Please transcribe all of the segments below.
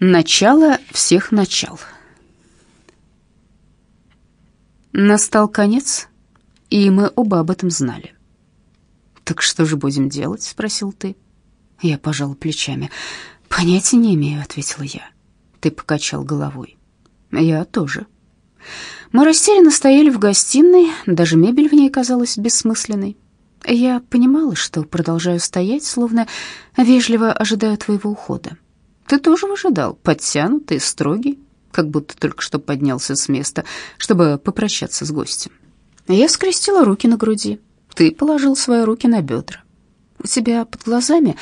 Начало всех начал. Настал конец, и мы оба об этом знали. «Так что же будем делать?» — спросил ты. Я пожал плечами. «Понятия не имею», — ответила я. Ты покачал головой. «Я тоже». Мы растерянно стояли в гостиной, даже мебель в ней казалась бессмысленной. Я понимала, что продолжаю стоять, словно вежливо ожидаю твоего ухода. Ты тоже выжидал, подтянутый, строгий, как будто только что поднялся с места, чтобы попрощаться с гостем. Я скрестила руки на груди. Ты положил свои руки на бедра. У тебя под глазами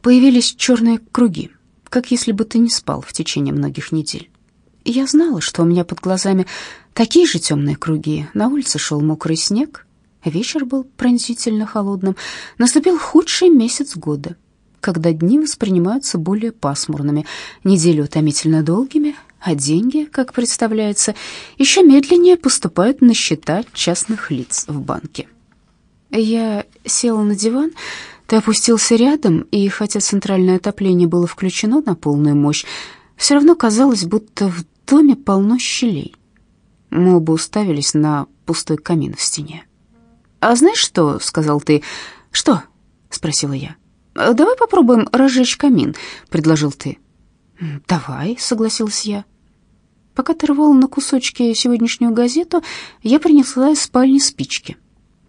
появились черные круги, как если бы ты не спал в течение многих недель. Я знала, что у меня под глазами такие же темные круги. На улице шел мокрый снег, вечер был пронзительно холодным. Наступил худший месяц года — когда дни воспринимаются более пасмурными, недели утомительно долгими, а деньги, как представляется, еще медленнее поступают на счета частных лиц в банке. Я села на диван, ты опустился рядом, и хотя центральное отопление было включено на полную мощь, все равно казалось, будто в доме полно щелей. Мы оба уставились на пустой камин в стене. «А знаешь что?» — сказал ты. «Что?» — спросила я. Э, «Давай попробуем разжечь камин», — предложил ты. «Давай», — согласилась я. Пока ты рвал на кусочки сегодняшнюю газету, я принесла из спальни спички.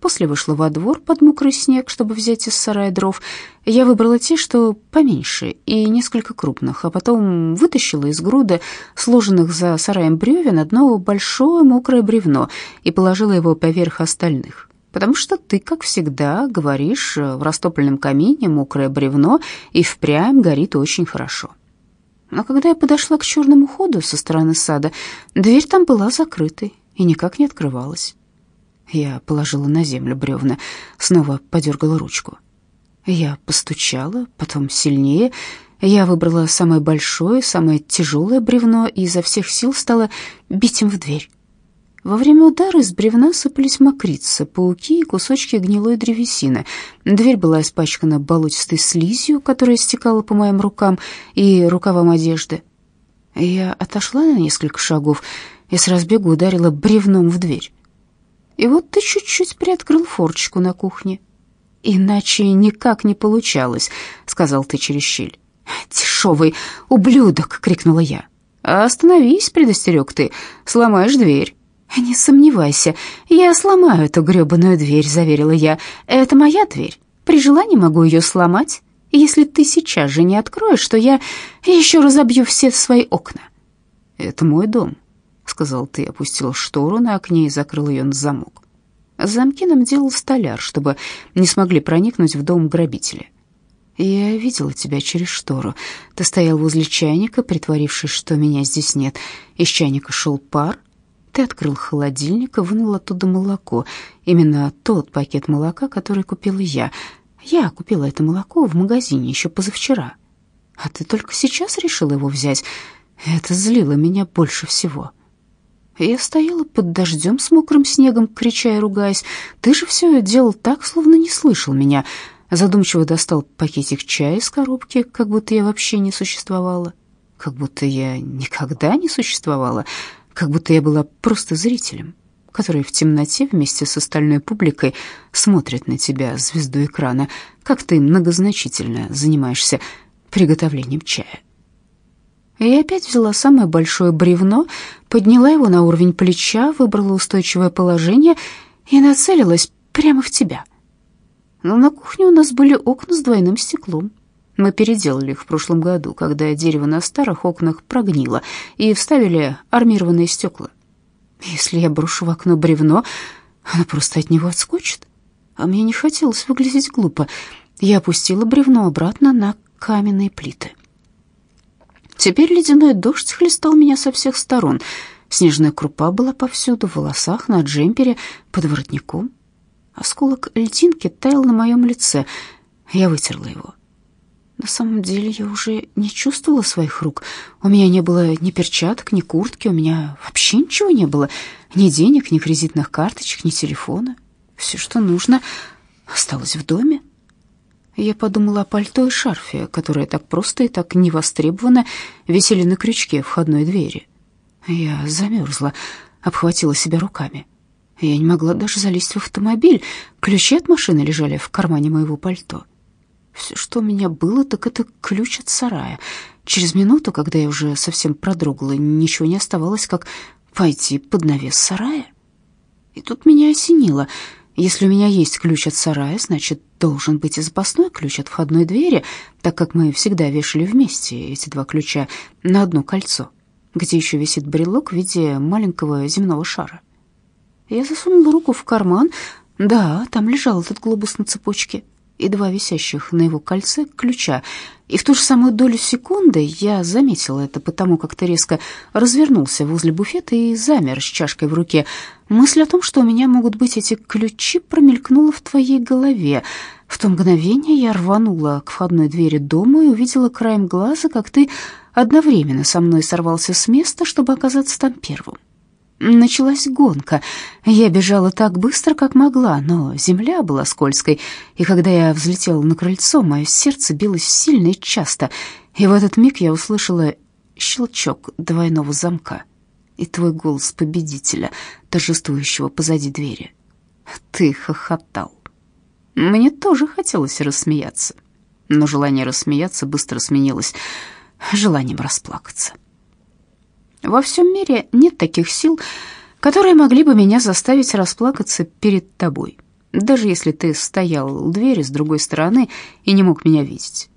После вышла во двор под мокрый снег, чтобы взять из сарая дров. Я выбрала те, что поменьше и несколько крупных, а потом вытащила из груды сложенных за сараем бревен одно большое мокрое бревно и положила его поверх остальных потому что ты, как всегда, говоришь, э, в растопленном камине мокрое бревно и впрямь горит очень хорошо. Но когда я подошла к черному ходу со стороны сада, дверь там была закрытой и никак не открывалась. Я положила на землю бревна, снова подергала ручку. Я постучала, потом сильнее. Я выбрала самое большое, самое тяжелое бревно и изо всех сил стала бить им в дверь. Во время удара из бревна сыпались мокрицы, пауки и кусочки гнилой древесины. Дверь была испачкана болотистой слизью, которая стекала по моим рукам и рукавам одежды. Я отошла на несколько шагов и с разбегу ударила бревном в дверь. И вот ты чуть-чуть приоткрыл форчику на кухне. «Иначе никак не получалось», — сказал ты через щель. «Дешевый ублюдок!» — крикнула я. «Остановись», — предостерег ты, — «сломаешь дверь». «Не сомневайся, я сломаю эту грёбаную дверь», — заверила я. «Это моя дверь. При желании могу ее сломать. Если ты сейчас же не откроешь, то я еще разобью все свои окна». «Это мой дом», — сказал ты, опустил штору на окне и закрыл ее на замок. Замки нам делал столяр, чтобы не смогли проникнуть в дом грабители. Я видела тебя через штору. Ты стоял возле чайника, притворившись, что меня здесь нет. Из чайника шел пар, ты открыл холодильник и вынул оттуда молоко. Именно тот пакет молока, который купила я. Я купила это молоко в магазине еще позавчера. А ты только сейчас решил его взять. Это злило меня больше всего. Я стояла под дождем с мокрым снегом, крича и ругаясь. Ты же все делал так, словно не слышал меня. Задумчиво достал пакетик чая из коробки, как будто я вообще не существовала. Как будто я никогда не существовала как будто я была просто зрителем, который в темноте вместе с остальной публикой смотрит на тебя, звезду экрана, как ты многозначительно занимаешься приготовлением чая. Я опять взяла самое большое бревно, подняла его на уровень плеча, выбрала устойчивое положение и нацелилась прямо в тебя. Но на кухне у нас были окна с двойным стеклом. Мы переделали их в прошлом году, когда дерево на старых окнах прогнило, и вставили армированные стекла. Если я брошу в окно бревно, оно просто от него отскочит. А мне не хотелось выглядеть глупо. Я опустила бревно обратно на каменные плиты. Теперь ледяной дождь хлестал меня со всех сторон. Снежная крупа была повсюду, в волосах, на джемпере, под воротником. Осколок льдинки таял на моем лице. Я вытерла его. На самом деле я уже не чувствовала своих рук. У меня не было ни перчаток, ни куртки, у меня вообще ничего не было. Ни денег, ни кредитных карточек, ни телефона. Все, что нужно, осталось в доме. Я подумала о пальто и шарфе, которые так просто и так невостребованно висели на крючке входной двери. Я замерзла, обхватила себя руками. Я не могла даже залезть в автомобиль. Ключи от машины лежали в кармане моего пальто. Все, что у меня было, так это ключ от сарая. Через минуту, когда я уже совсем продрогла, ничего не оставалось, как пойти под навес сарая. И тут меня осенило. Если у меня есть ключ от сарая, значит, должен быть и запасной ключ от входной двери, так как мы всегда вешали вместе эти два ключа на одно кольцо, где еще висит брелок в виде маленького земного шара. Я засунула руку в карман. Да, там лежал этот глобус на цепочке и два висящих на его кольце ключа. И в ту же самую долю секунды я заметила это, потому как ты резко развернулся возле буфета и замер с чашкой в руке. Мысль о том, что у меня могут быть эти ключи, промелькнула в твоей голове. В то мгновение я рванула к входной двери дома и увидела краем глаза, как ты одновременно со мной сорвался с места, чтобы оказаться там первым. Началась гонка. Я бежала так быстро, как могла, но земля была скользкой, и когда я взлетела на крыльцо, мое сердце билось сильно и часто, и в этот миг я услышала щелчок двойного замка и твой голос победителя, торжествующего позади двери. Ты хохотал. Мне тоже хотелось рассмеяться, но желание рассмеяться быстро сменилось желанием расплакаться. Во всем мире нет таких сил, которые могли бы меня заставить расплакаться перед тобой, даже если ты стоял у двери с другой стороны и не мог меня видеть.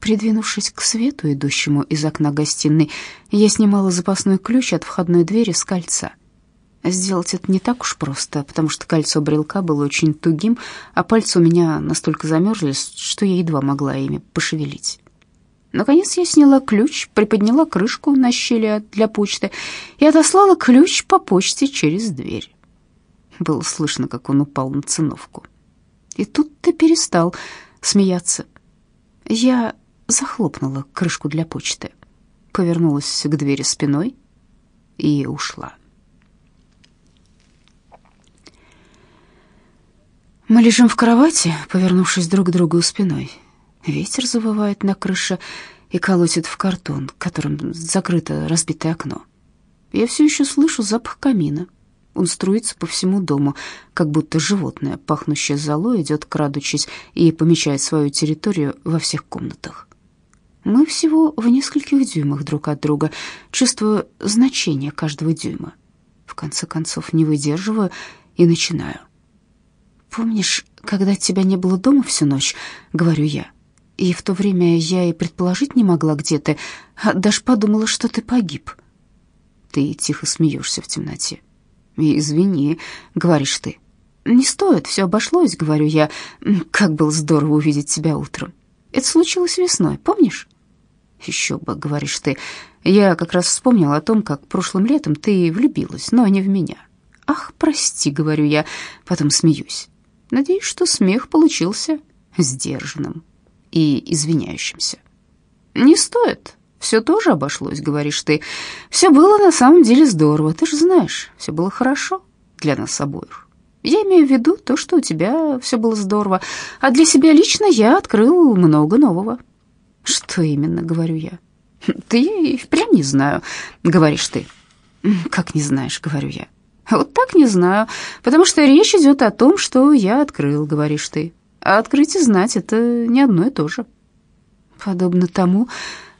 Придвинувшись к свету, идущему из окна гостиной, я снимала запасной ключ от входной двери с кольца. Сделать это не так уж просто, потому что кольцо брелка было очень тугим, а пальцы у меня настолько замерзли, что я едва могла ими пошевелить. Наконец я сняла ключ, приподняла крышку на щели для почты и отослала ключ по почте через дверь. Было слышно, как он упал на циновку. И тут ты перестал смеяться. Я захлопнула крышку для почты, повернулась к двери спиной и ушла. Мы лежим в кровати, повернувшись друг к другу спиной. Ветер завывает на крыше и колотит в картон, которым закрыто разбитое окно. Я все еще слышу запах камина. Он струится по всему дому, как будто животное, пахнущее золой, идет крадучись и помечает свою территорию во всех комнатах. Мы всего в нескольких дюймах друг от друга, чувствую значение каждого дюйма. В конце концов, не выдерживаю и начинаю. «Помнишь, когда тебя не было дома всю ночь?» — говорю я. И в то время я и предположить не могла, где ты, а даже подумала, что ты погиб. Ты тихо смеешься в темноте. «Извини», — говоришь ты. «Не стоит, все обошлось», — говорю я. «Как было здорово увидеть тебя утром. Это случилось весной, помнишь?» «Еще бы», — говоришь ты. «Я как раз вспомнила о том, как прошлым летом ты влюбилась, но не в меня». «Ах, прости», — говорю я, потом смеюсь. Надеюсь, что смех получился сдержанным и извиняющимся. «Не стоит. Все тоже обошлось», — говоришь ты. «Все было на самом деле здорово, ты же знаешь, все было хорошо для нас обоих». Я имею в виду то, что у тебя все было здорово, а для себя лично я открыл много нового. Что именно, говорю я. Ты и впрямь не знаю, говоришь ты. Как не знаешь, говорю я. Вот так не знаю, потому что речь идет о том, что я открыл, говоришь ты. А открыть и знать — это не одно и то же. Подобно тому,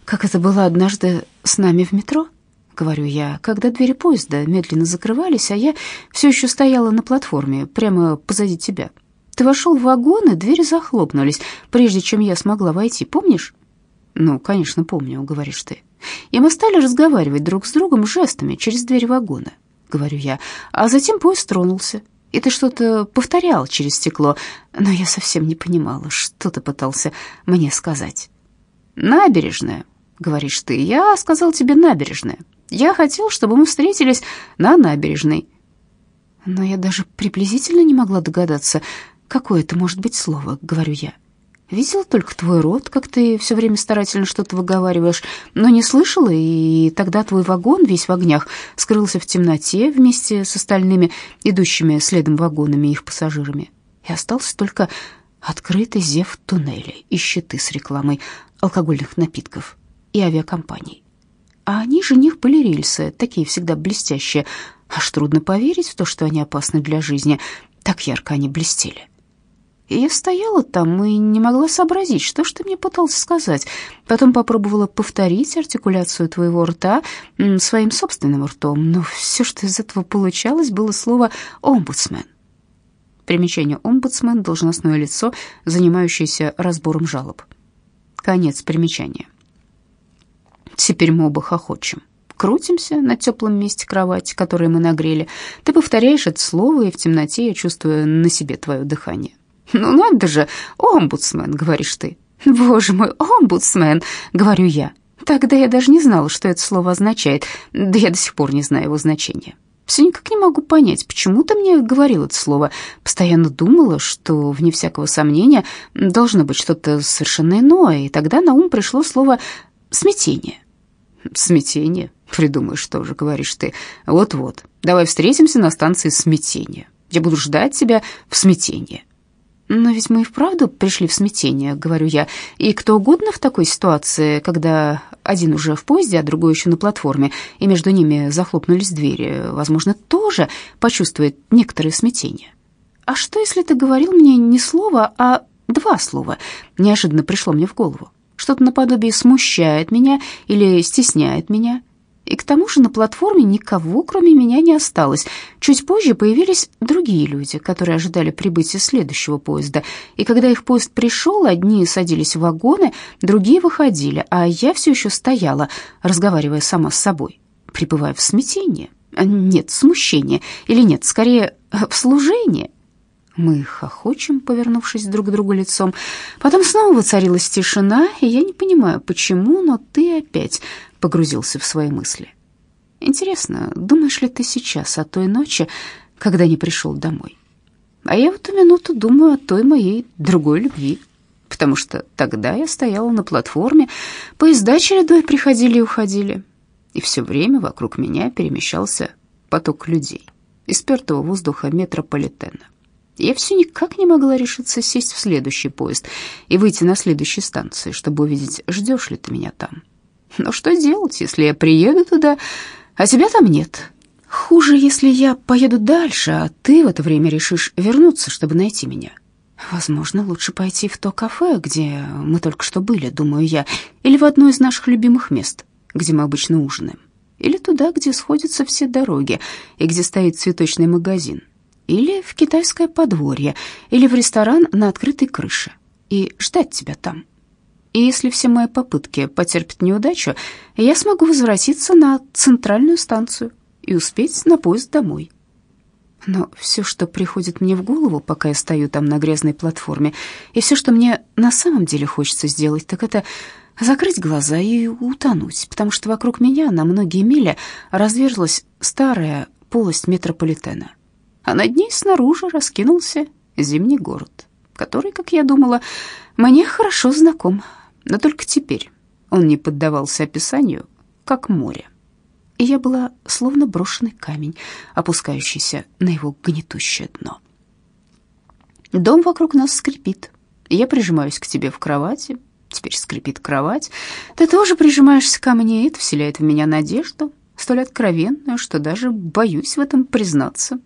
как это было однажды с нами в метро, говорю я, когда двери поезда медленно закрывались, а я все еще стояла на платформе прямо позади тебя. Ты вошел в вагон, и двери захлопнулись, прежде чем я смогла войти, помнишь? Ну, конечно, помню, говоришь ты. И мы стали разговаривать друг с другом жестами через дверь вагона, говорю я, а затем поезд тронулся и ты что-то повторял через стекло, но я совсем не понимала, что ты пытался мне сказать. «Набережная», — говоришь ты, — «я сказал тебе набережная. Я хотел, чтобы мы встретились на набережной». Но я даже приблизительно не могла догадаться, какое это может быть слово, — говорю я. Видела только твой рот, как ты все время старательно что-то выговариваешь, но не слышала, и тогда твой вагон, весь в огнях, скрылся в темноте вместе с остальными, идущими следом вагонами и их пассажирами. И остался только открытый зев туннеля и щиты с рекламой алкогольных напитков и авиакомпаний. А они же них были рельсы, такие всегда блестящие. Аж трудно поверить в то, что они опасны для жизни. Так ярко они блестели. Я стояла там и не могла сообразить, что ж ты мне пытался сказать. Потом попробовала повторить артикуляцию твоего рта своим собственным ртом, но все, что из этого получалось, было слово «омбудсмен». Примечание «омбудсмен» — должностное лицо, занимающееся разбором жалоб. Конец примечания. Теперь мы оба хохочем. Крутимся на теплом месте кровати, которое мы нагрели. Ты повторяешь это слово, и в темноте я чувствую на себе твое дыхание. «Ну надо же, омбудсмен», — говоришь ты. «Боже мой, омбудсмен», — говорю я. Тогда я даже не знала, что это слово означает, да я до сих пор не знаю его значения. Все никак не могу понять, почему ты мне говорил это слово. Постоянно думала, что, вне всякого сомнения, должно быть что-то совершенно иное, и тогда на ум пришло слово «смятение». «Смятение?» Придумаешь тоже, говоришь ты. Вот-вот, давай встретимся на станции смятения. Я буду ждать тебя в смятении. Но ведь мы и вправду пришли в смятение, говорю я. И кто угодно в такой ситуации, когда один уже в поезде, а другой еще на платформе, и между ними захлопнулись двери, возможно, тоже почувствует некоторое смятение. А что, если ты говорил мне не слово, а два слова? Неожиданно пришло мне в голову. Что-то наподобие смущает меня или стесняет меня. И к тому же на платформе никого, кроме меня, не осталось. Чуть позже появились другие люди, которые ожидали прибытия следующего поезда. И когда их поезд пришел, одни садились в вагоны, другие выходили, а я все еще стояла, разговаривая сама с собой, пребывая в смятении. Нет, смущения. Или нет, скорее, в служении. Мы хохочем, повернувшись друг к другу лицом. Потом снова воцарилась тишина, и я не понимаю, почему, но ты опять погрузился в свои мысли. Интересно, думаешь ли ты сейчас о той ночи, когда не пришел домой? А я в эту минуту думаю о той моей другой любви, потому что тогда я стояла на платформе, поезда чередой приходили и уходили, и все время вокруг меня перемещался поток людей из спертого воздуха метрополитена. Я все никак не могла решиться сесть в следующий поезд и выйти на следующей станции, чтобы увидеть, ждешь ли ты меня там. Но что делать, если я приеду туда, а тебя там нет? Хуже, если я поеду дальше, а ты в это время решишь вернуться, чтобы найти меня. Возможно, лучше пойти в то кафе, где мы только что были, думаю я, или в одно из наших любимых мест, где мы обычно ужинаем, или туда, где сходятся все дороги и где стоит цветочный магазин, или в китайское подворье, или в ресторан на открытой крыше, и ждать тебя там. И если все мои попытки потерпят неудачу, я смогу возвратиться на центральную станцию и успеть на поезд домой. Но все, что приходит мне в голову, пока я стою там на грязной платформе, и все, что мне на самом деле хочется сделать, так это закрыть глаза и утонуть, потому что вокруг меня на многие мили разверзлась старая полость метрополитена, а над ней снаружи раскинулся зимний город, который, как я думала, мне хорошо знаком но только теперь он не поддавался описанию, как море. И я была словно брошенный камень, опускающийся на его гнетущее дно. Дом вокруг нас скрипит. Я прижимаюсь к тебе в кровати, теперь скрипит кровать. Ты тоже прижимаешься ко мне, и это вселяет в меня надежду, столь откровенную, что даже боюсь в этом признаться.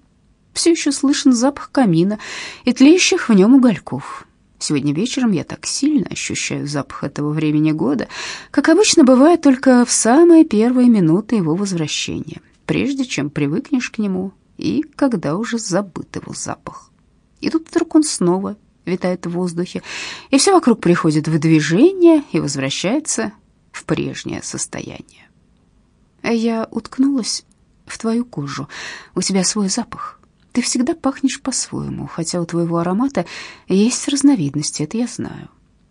Все еще слышен запах камина и тлеющих в нем угольков. Сегодня вечером я так сильно ощущаю запах этого времени года, как обычно бывает только в самые первые минуты его возвращения, прежде чем привыкнешь к нему и когда уже забыт его запах. И тут вдруг он снова витает в воздухе, и все вокруг приходит в движение и возвращается в прежнее состояние. А я уткнулась в твою кожу. У тебя свой запах. Ты всегда пахнешь по-своему, хотя у твоего аромата есть разновидности, это я знаю.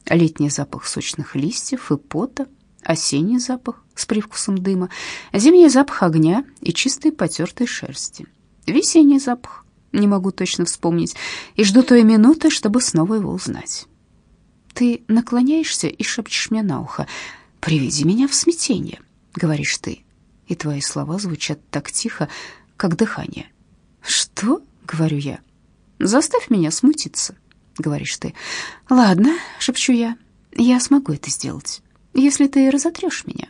Летний запах сочных листьев и пота, осенний запах с привкусом дыма, зимний запах огня и чистой потертой шерсти, весенний запах, не могу точно вспомнить, и жду той минуты, чтобы снова его узнать. Ты наклоняешься и шепчешь мне на ухо «Приведи меня в смятение», — говоришь ты, и твои слова звучат так тихо, как дыхание. «Что?» — говорю я. «Заставь меня смутиться». — говоришь ты. «Ладно», — шепчу я, — «я смогу это сделать, если ты разотрешь меня».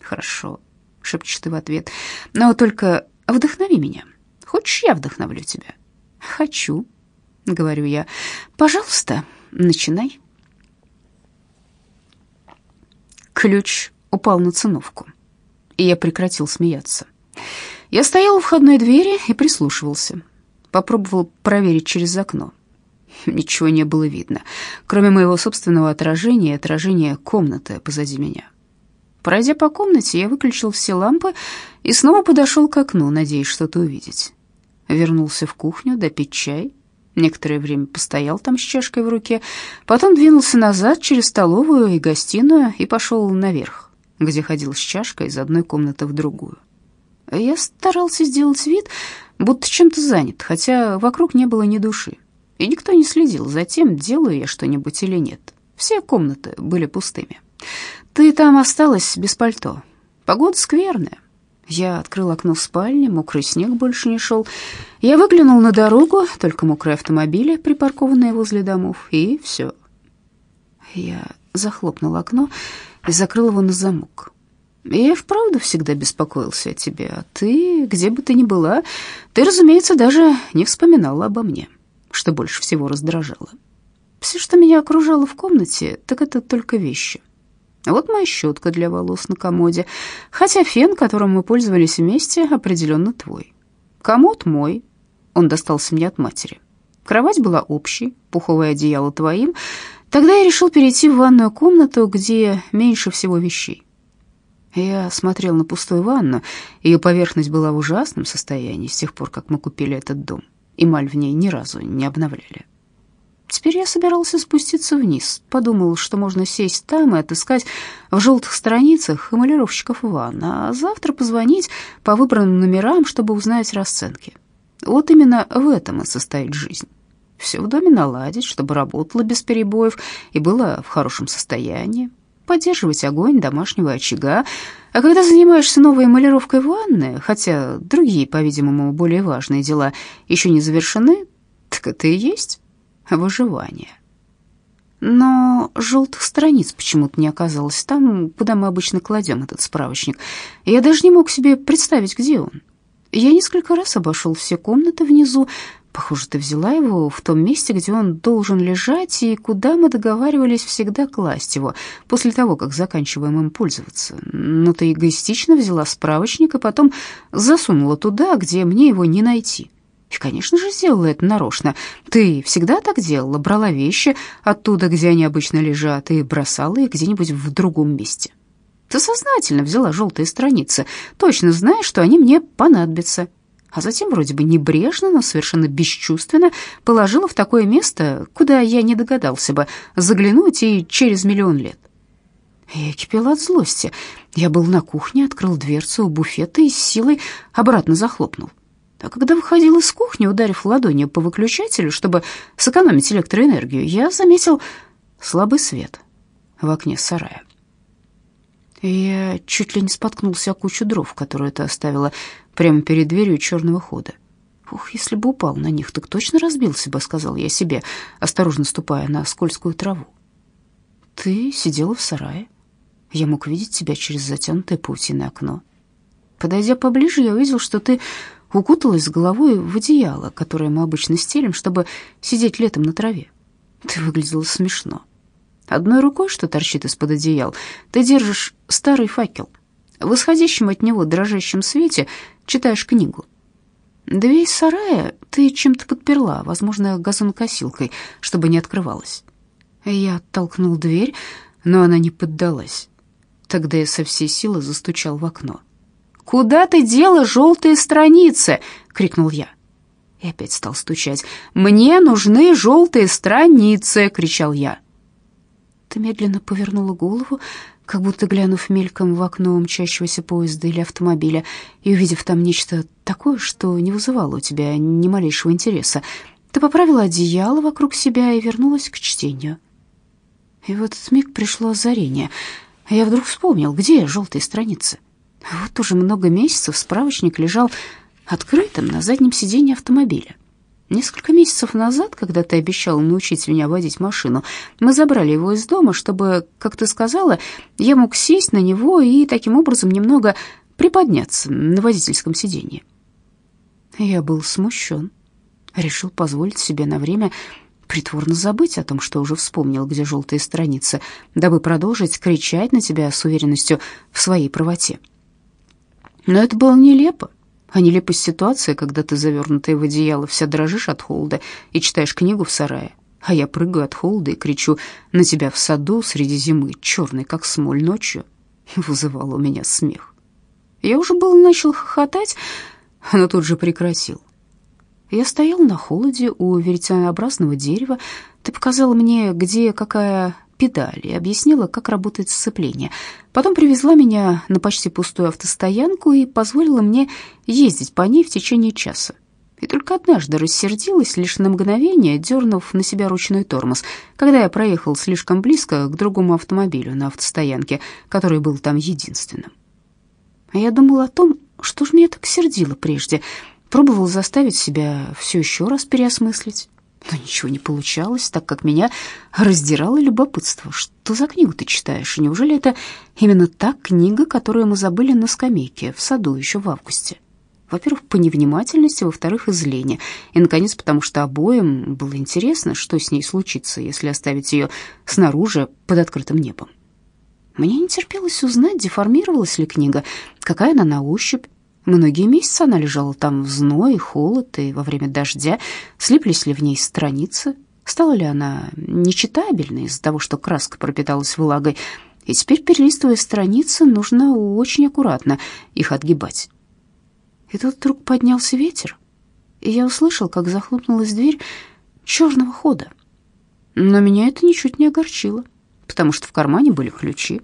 «Хорошо», — шепчешь ты в ответ, — «но только вдохнови меня. Хочешь, я вдохновлю тебя?» «Хочу», — говорю я. «Пожалуйста, начинай». Ключ упал на циновку, и я прекратил смеяться. Я стоял у входной двери и прислушивался. Попробовал проверить через окно. Ничего не было видно, кроме моего собственного отражения и отражения комнаты позади меня. Пройдя по комнате, я выключил все лампы и снова подошел к окну, надеясь что-то увидеть. Вернулся в кухню допить чай. Некоторое время постоял там с чашкой в руке, потом двинулся назад через столовую и гостиную и пошел наверх, где ходил с чашкой из одной комнаты в другую. Я старался сделать вид, будто чем-то занят, хотя вокруг не было ни души и никто не следил за тем, делаю я что-нибудь или нет. Все комнаты были пустыми. Ты там осталась без пальто. Погода скверная. Я открыл окно в спальне, мокрый снег больше не шел. Я выглянул на дорогу, только мокрые автомобили, припаркованные возле домов, и все. Я захлопнул окно и закрыл его на замок. Я вправду всегда беспокоился о тебе, а ты, где бы ты ни была, ты, разумеется, даже не вспоминала обо мне что больше всего раздражало. Все, что меня окружало в комнате, так это только вещи. Вот моя щетка для волос на комоде, хотя фен, которым мы пользовались вместе, определенно твой. Комод мой, он достался мне от матери. Кровать была общей, пуховое одеяло твоим. Тогда я решил перейти в ванную комнату, где меньше всего вещей. Я смотрел на пустую ванну, ее поверхность была в ужасном состоянии с тех пор, как мы купили этот дом эмаль в ней ни разу не обновляли. Теперь я собирался спуститься вниз, подумал, что можно сесть там и отыскать в желтых страницах эмалировщиков ванн, а завтра позвонить по выбранным номерам, чтобы узнать расценки. Вот именно в этом и состоит жизнь. Все в доме наладить, чтобы работало без перебоев и было в хорошем состоянии, поддерживать огонь домашнего очага, а когда занимаешься новой эмалировкой ванны, хотя другие, по-видимому, более важные дела еще не завершены, так это и есть выживание. Но желтых страниц почему-то не оказалось там, куда мы обычно кладем этот справочник. Я даже не мог себе представить, где он. Я несколько раз обошел все комнаты внизу, Похоже, ты взяла его в том месте, где он должен лежать, и куда мы договаривались всегда класть его после того, как заканчиваем им пользоваться. Но ты эгоистично взяла справочник и потом засунула туда, где мне его не найти. И, конечно же, сделала это нарочно. Ты всегда так делала, брала вещи оттуда, где они обычно лежат, и бросала их где-нибудь в другом месте. Ты сознательно взяла желтые страницы, точно зная, что они мне понадобятся а затем вроде бы небрежно, но совершенно бесчувственно положила в такое место, куда я не догадался бы заглянуть и через миллион лет. Я кипела от злости. Я был на кухне, открыл дверцу у буфета и с силой обратно захлопнул. А когда выходил из кухни, ударив ладонью по выключателю, чтобы сэкономить электроэнергию, я заметил слабый свет в окне сарая. Я чуть ли не споткнулся о кучу дров, которую ты оставила прямо перед дверью черного хода. «Ух, если бы упал на них, так точно разбился бы», — сказал я себе, осторожно ступая на скользкую траву. «Ты сидела в сарае. Я мог видеть тебя через затянутое паутиное окно. Подойдя поближе, я увидел, что ты укуталась головой в одеяло, которое мы обычно стелим, чтобы сидеть летом на траве. Ты выглядела смешно. Одной рукой, что торчит из-под одеял, ты держишь старый факел. В исходящем от него дрожащем свете читаешь книгу. Дверь сарая ты чем-то подперла, возможно, газонокосилкой, чтобы не открывалась. Я оттолкнул дверь, но она не поддалась. Тогда я со всей силы застучал в окно. «Куда ты дела желтые страницы?» — крикнул я. И опять стал стучать. «Мне нужны желтые страницы!» — кричал я. Ты медленно повернула голову, как будто глянув мельком в окно мчащегося поезда или автомобиля и увидев там нечто такое, что не вызывало у тебя ни малейшего интереса, ты поправила одеяло вокруг себя и вернулась к чтению. И в этот миг пришло озарение. Я вдруг вспомнил, где желтые страницы. Вот уже много месяцев справочник лежал открытым на заднем сиденье автомобиля. Несколько месяцев назад, когда ты обещал научить меня водить машину, мы забрали его из дома, чтобы, как ты сказала, я мог сесть на него и таким образом немного приподняться на водительском сиденье. Я был смущен, решил позволить себе на время притворно забыть о том, что уже вспомнил, где желтые страницы, дабы продолжить кричать на тебя с уверенностью в своей правоте. Но это было нелепо, а нелепость ситуации, когда ты, завернутая в одеяло, вся дрожишь от холода и читаешь книгу в сарае, а я прыгаю от холода и кричу на тебя в саду среди зимы, черный как смоль ночью, вызывало у меня смех. Я уже был начал хохотать, но тут же прекратил. Я стоял на холоде у веретенообразного дерева. Ты показала мне, где какая педаль, и объяснила, как работает сцепление. Потом привезла меня на почти пустую автостоянку и позволила мне ездить по ней в течение часа. И только однажды рассердилась, лишь на мгновение, дернув на себя ручной тормоз, когда я проехал слишком близко к другому автомобилю на автостоянке, который был там единственным. Я думал о том, что ж меня так сердило прежде — Пробовал заставить себя все еще раз переосмыслить, но ничего не получалось, так как меня раздирало любопытство. Что за книгу ты читаешь? Неужели это именно та книга, которую мы забыли на скамейке в саду еще в августе? Во-первых, по невнимательности, во-вторых, из лени. И, наконец, потому что обоим было интересно, что с ней случится, если оставить ее снаружи под открытым небом. Мне не терпелось узнать, деформировалась ли книга, какая она на ощупь, Многие месяцы она лежала там в зной, холод и во время дождя. Слиплись ли в ней страницы? Стала ли она нечитабельной из-за того, что краска пропиталась влагой? И теперь, перелистывая страницы, нужно очень аккуратно их отгибать. И тут вдруг поднялся ветер, и я услышал, как захлопнулась дверь черного хода. Но меня это ничуть не огорчило, потому что в кармане были ключи.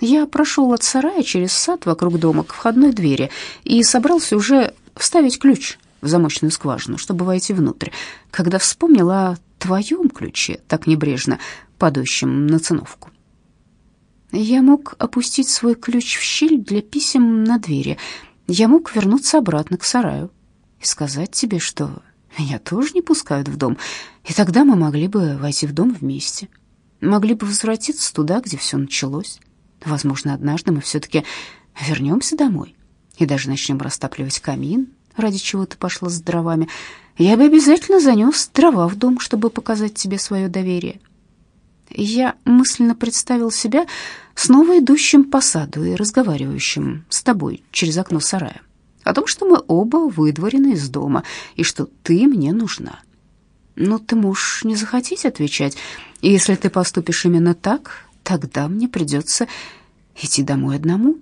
Я прошел от сарая через сад вокруг дома к входной двери и собрался уже вставить ключ в замочную скважину, чтобы войти внутрь, когда вспомнил о твоем ключе, так небрежно падающем на циновку. Я мог опустить свой ключ в щель для писем на двери. Я мог вернуться обратно к сараю и сказать тебе, что меня тоже не пускают в дом, и тогда мы могли бы войти в дом вместе, могли бы возвратиться туда, где все началось. Возможно, однажды мы все-таки вернемся домой и даже начнем растапливать камин, ради чего ты пошла с дровами. Я бы обязательно занес дрова в дом, чтобы показать тебе свое доверие. Я мысленно представил себя снова идущим по саду и разговаривающим с тобой через окно сарая о том, что мы оба выдворены из дома и что ты мне нужна. Но ты можешь не захотеть отвечать, и если ты поступишь именно так, Тогда мне придется идти домой одному.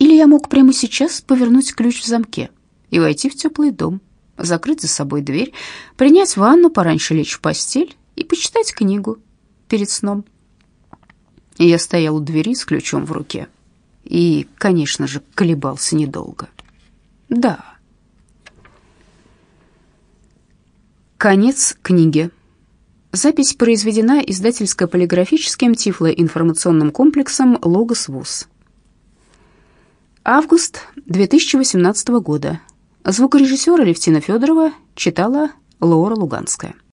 Или я мог прямо сейчас повернуть ключ в замке и войти в теплый дом, закрыть за собой дверь, принять ванну, пораньше лечь в постель и почитать книгу перед сном. И я стоял у двери с ключом в руке и, конечно же, колебался недолго. Да. Конец книги. Запись произведена издательско-полиграфическим тифлоинформационным комплексом «Логос ВУЗ». Август 2018 года. Звукорежиссер Алевтина Федорова читала Лора Луганская.